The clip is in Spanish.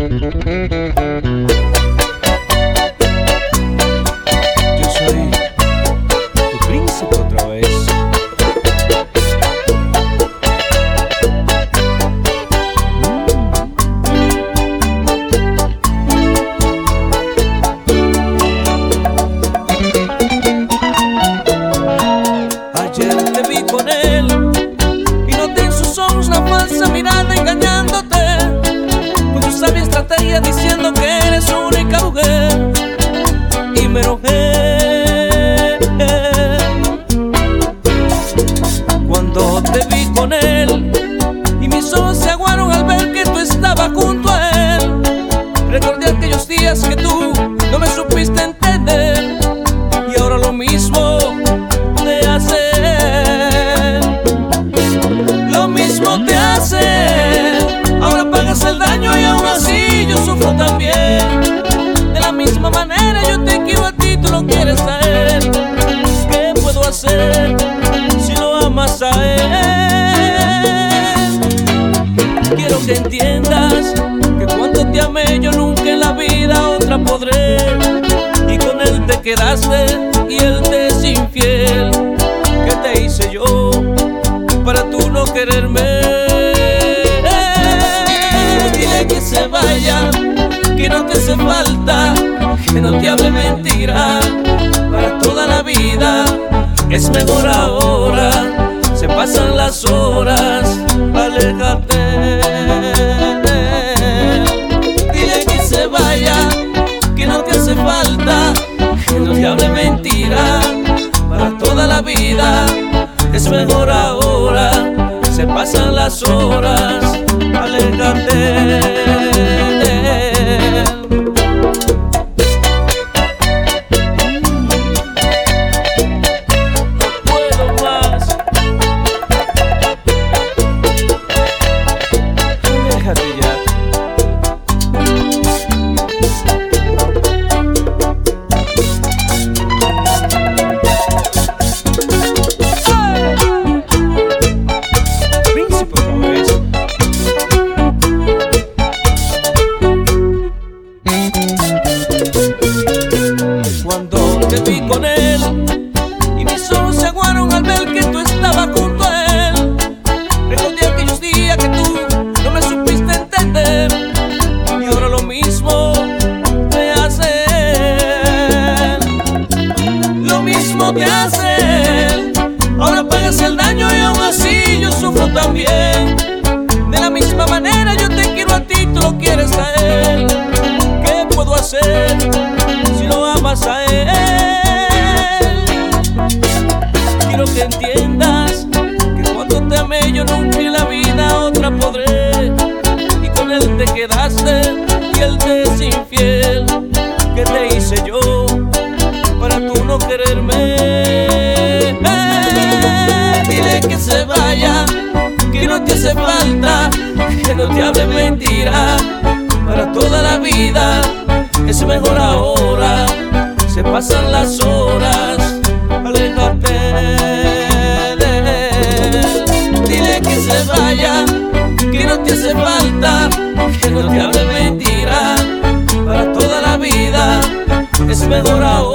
Ayer te vi con él y noté en sus ojos la falsa mirada. diciendo que eres su única mujer y me enojé. Cuando te vi con él y mis ojos se aguaron al ver que tú estabas junto a él, recordé aquellos días que tú no me supiste entender y ahora lo mismo te hace. Lo mismo te hace. quieres a ¿Qué puedo hacer si lo amas a él? Quiero que entiendas que cuando te amé yo nunca en la vida otra podré. Y con él te quedaste y él te es infiel. ¿Qué te hice yo para tú no quererme? Dile que se vaya, que no te hace falta que no te hable mentira para toda la vida. Es mejor ahora, se pasan las horas, aléjate. Dile que se vaya, que no te hace falta, que no te hable mentira para toda la vida. Es mejor ahora, se pasan las horas, aléjate. que hacen. Ahora pagas el daño y aún así yo sufro también. De la misma manera yo te quiero a ti, tú lo quieres a él. ¿Qué puedo hacer si lo amas a él? Quiero que entiendas que cuando te amé yo nunca en la vida otra podré. Y con él te quedaste y él te es infiel. ¿Qué te hice yo? no te hace falta, que no te hable mentira para toda la vida. Es mejor ahora, se pasan las horas, aléjate de él. Dile que se vaya, que no te hace falta, que no te hable mentira para toda la vida. Es mejor ahora.